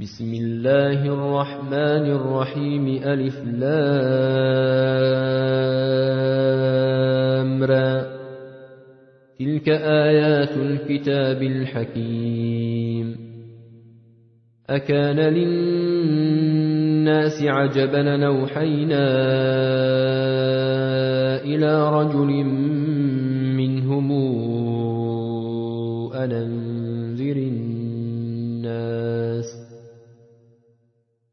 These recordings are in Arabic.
بسم الله الرحمن الرحيم ألف لامرى تلك آيات الكتاب الحكيم. أكان للناس عجبا نوحينا إلى رجل منهم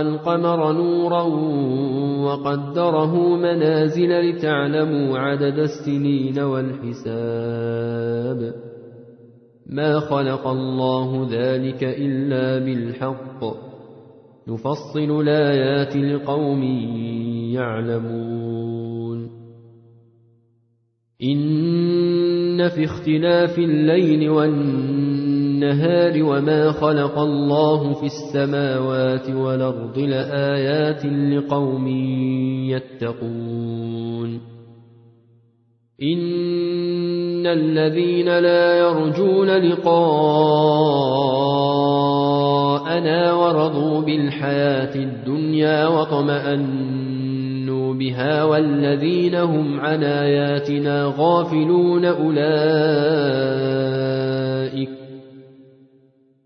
والقمر نورا وقدره منازل لتعلموا عدد السنين والحساب. ما خلق الله ذلك إلا بالحق. نفصل الآيات لقوم يعلمون. إن في اختلاف الليل والنهار وما خلق الله في السماوات والأرض لآيات لقوم يتقون. إن الذين لا يرجون لقاءنا ورضوا بالحياة الدنيا وطمأنوا بها والذين هم عن آياتنا غافلون أولئك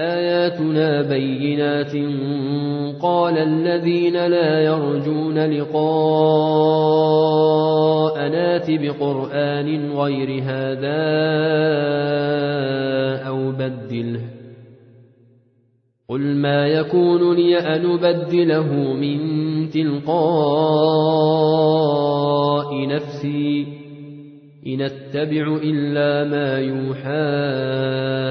آياتنا بينات قال الذين لا يرجون لقاء نات بقرآن غير هذا أو بدله قل ما يكون لي أن أبدله من تلقاء نفسي إن أتبع إلا ما يوحى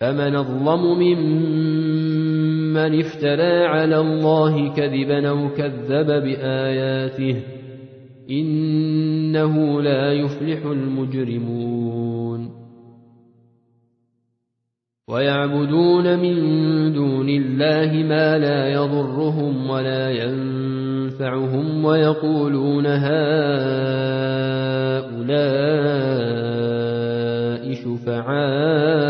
فمن الظلم ممن افترى على الله كذبا أو كذب بآياته إنه لا يفلح المجرمون. ويعبدون من دون الله ما لا يضرهم ولا ينفعهم ويقولون هؤلاء شفعاؤنا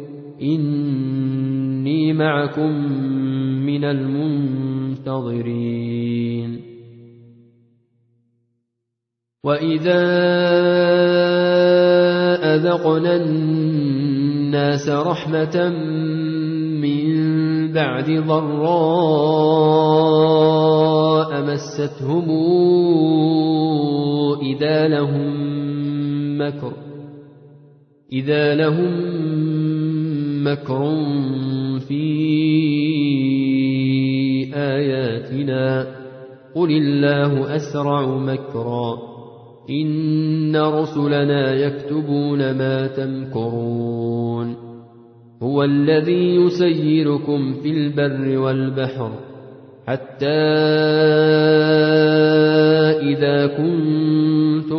إني معكم من المنتظرين. وإذا أذقنا الناس رحمة من بعد ضراء مستهم إذا لهم مكر إذا لهم مكر في آياتنا. قل الله أسرع مكرا. إن رسلنا يكتبون ما تمكرون. هو الذي يسيركم في البر والبحر حتى إذا كنتم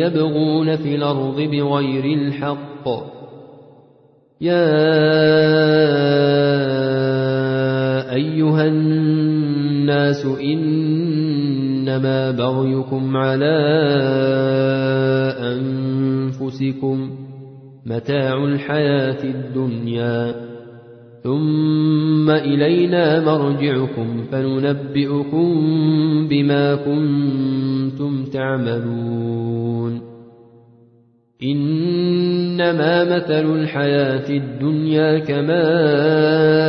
يبغون في الأرض بغير الحق. يا أيها الناس إنما بغيكم على أنفسكم متاع الحياة الدنيا. ثم إلينا مرجعكم فننبئكم بما كنتم تعملون. إنما مثل الحياة الدنيا كماء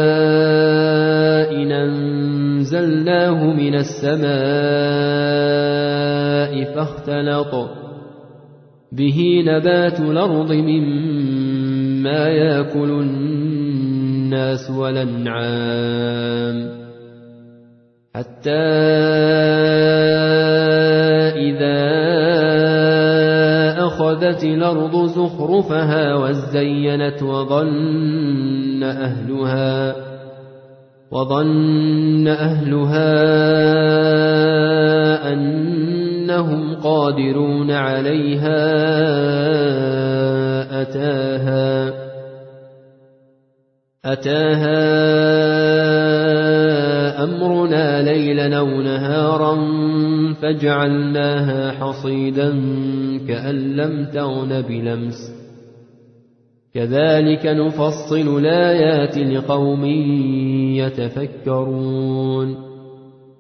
أنزلناه من السماء فاختلط به نبات الأرض مما يأكل الناس والأنعام حتى إذا أخذت الأرض زخرفها وزينت وظن أهلها وظن أهلها أنهم قادرون عليها أتاها أتاها أمرنا ليلا أو نهارا فجعلناها حصيدا كأن لم تغن بلمس. كذلك نفصل الآيات لقوم يتفكرون.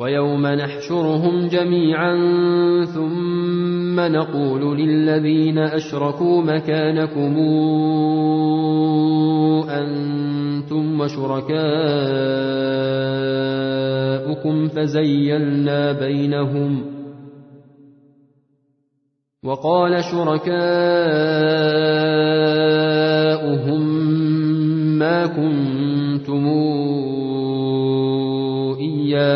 ويوم نحشرهم جميعا ثم نقول للذين أشركوا مكانكم أنتم وشركاؤكم فزيلنا بينهم وقال شركاؤهم ما كنتم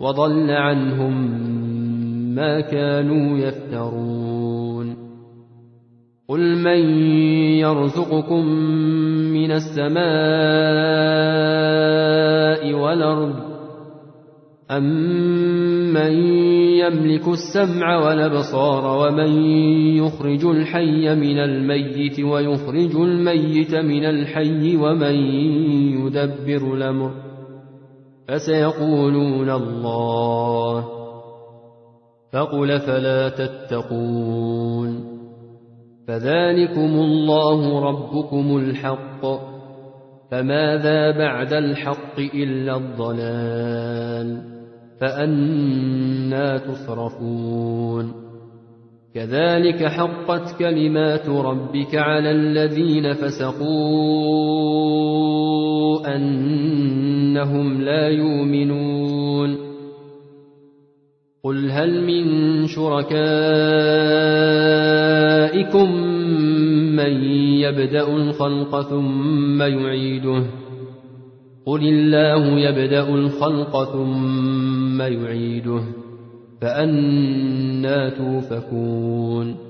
وضل عنهم ما كانوا يفترون. قل من يرزقكم من السماء والأرض أمن يملك السمع والأبصار ومن يخرج الحي من الميت ويخرج الميت من الحي ومن يدبر الأمر. فسيقولون الله فقل فلا تتقون فذلكم الله ربكم الحق فماذا بعد الحق إلا الضلال فأنا تصرفون كذلك حقت كلمات ربك على الذين أنهم لا يؤمنون. قل هل من شركائكم من يبدأ الخلق ثم يعيده؟ قل الله يبدأ الخلق ثم يعيده فأنا توفكون.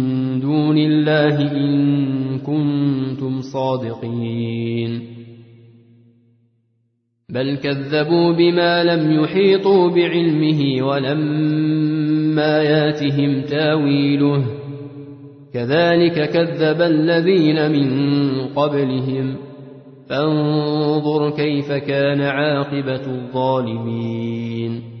دون الله إن كنتم صادقين. بل كذبوا بما لم يحيطوا بعلمه ولما ياتهم تاويله. كذلك كذب الذين من قبلهم. فانظر كيف كان عاقبة الظالمين.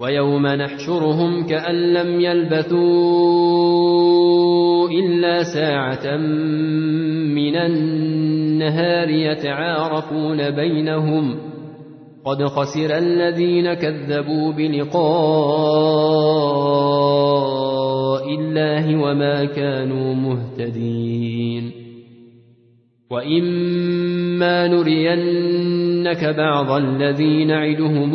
ويوم نحشرهم كأن لم يلبثوا إلا ساعة من النهار يتعارفون بينهم قد خسر الذين كذبوا بلقاء الله وما كانوا مهتدين وإما نرينك بعض الذي نعدهم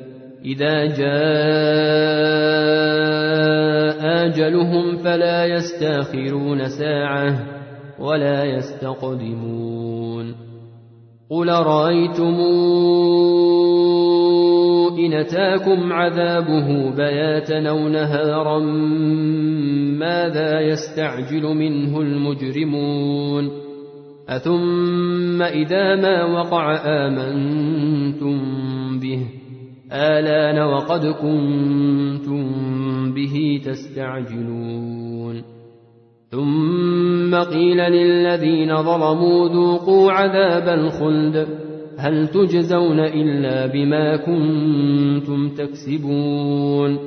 إذا جاء آجلهم فلا يستأخرون ساعة ولا يستقدمون. قل رأيتم إن أتاكم عذابه بياتا أو نهارا ماذا يستعجل منه المجرمون؟ أثم إذا ما وقع آمنتم به؟ آلان وقد كنتم به تستعجلون. ثم قيل للذين ظلموا ذوقوا عذاب الخلد. هل تجزون إلا بما كنتم تكسبون؟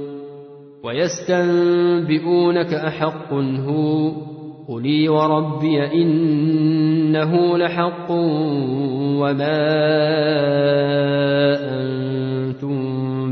ويستنبئونك أحق هو. قلي وربي إنه لحق وما أنتم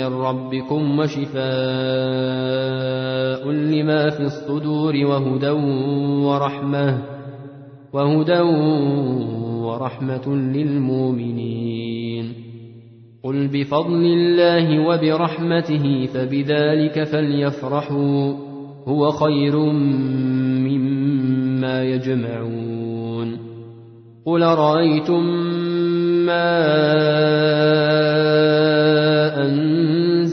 من ربكم وشفاء لما في الصدور وهدى ورحمة وهدى ورحمة للمؤمنين. قل بفضل الله وبرحمته فبذلك فليفرحوا هو خير مما يجمعون. قل رأيتم ما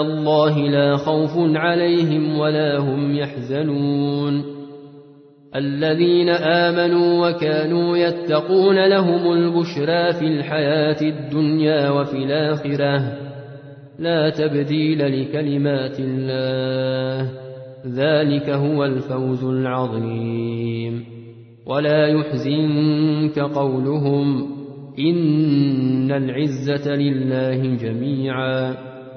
الله لا خوف عليهم ولا هم يحزنون. الذين آمنوا وكانوا يتقون لهم البشرى في الحياة الدنيا وفي الآخرة. لا تبديل لكلمات الله. ذلك هو الفوز العظيم. ولا يحزنك قولهم إن العزة لله جميعا.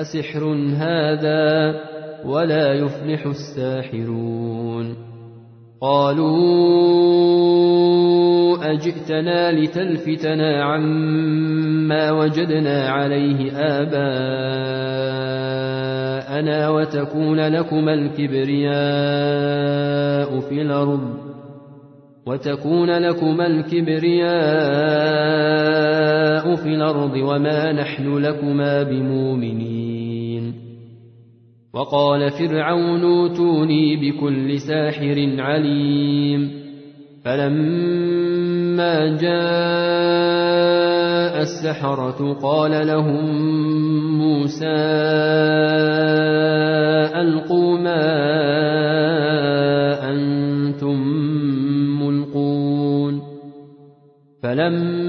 أسحر هذا ولا يفلح الساحرون قالوا أجئتنا لتلفتنا عما وجدنا عليه آباءنا وتكون لكما الكبرياء في الأرض وتكون لكما الكبرياء في الأرض وما نحن لكما بمؤمنين وقال فرعون اوتوني بكل ساحر عليم. فلما جاء السحرة قال لهم موسى ألقوا ما أنتم ملقون. فلما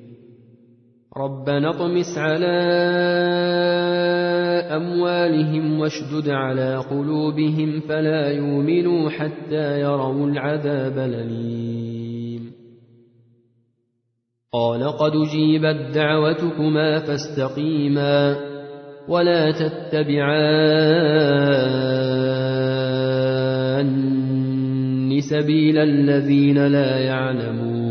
ربنا اطمس على أموالهم واشدد على قلوبهم فلا يؤمنوا حتى يروا العذاب الأليم. قال قد جيبت دعوتكما فاستقيما ولا تتبعان سبيل الذين لا يعلمون.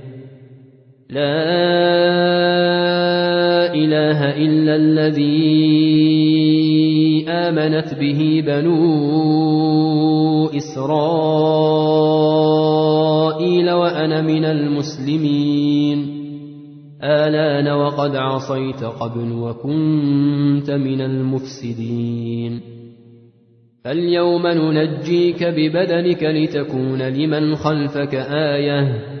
لا إله إلا الذي آمنت به بنو إسرائيل وأنا من المسلمين. آلان وقد عصيت قبل وكنت من المفسدين. فاليوم ننجيك ببدنك لتكون لمن خلفك آية.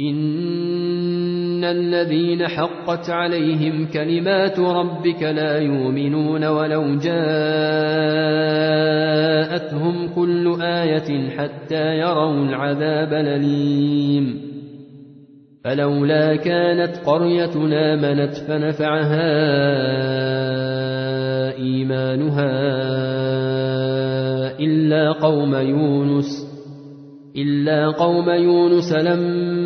إن الذين حقت عليهم كلمات ربك لا يؤمنون ولو جاءتهم كل آية حتى يروا العذاب الأليم فلولا كانت قريتنا منت فنفعها إيمانها إلا قوم يونس إلا قوم يونس لما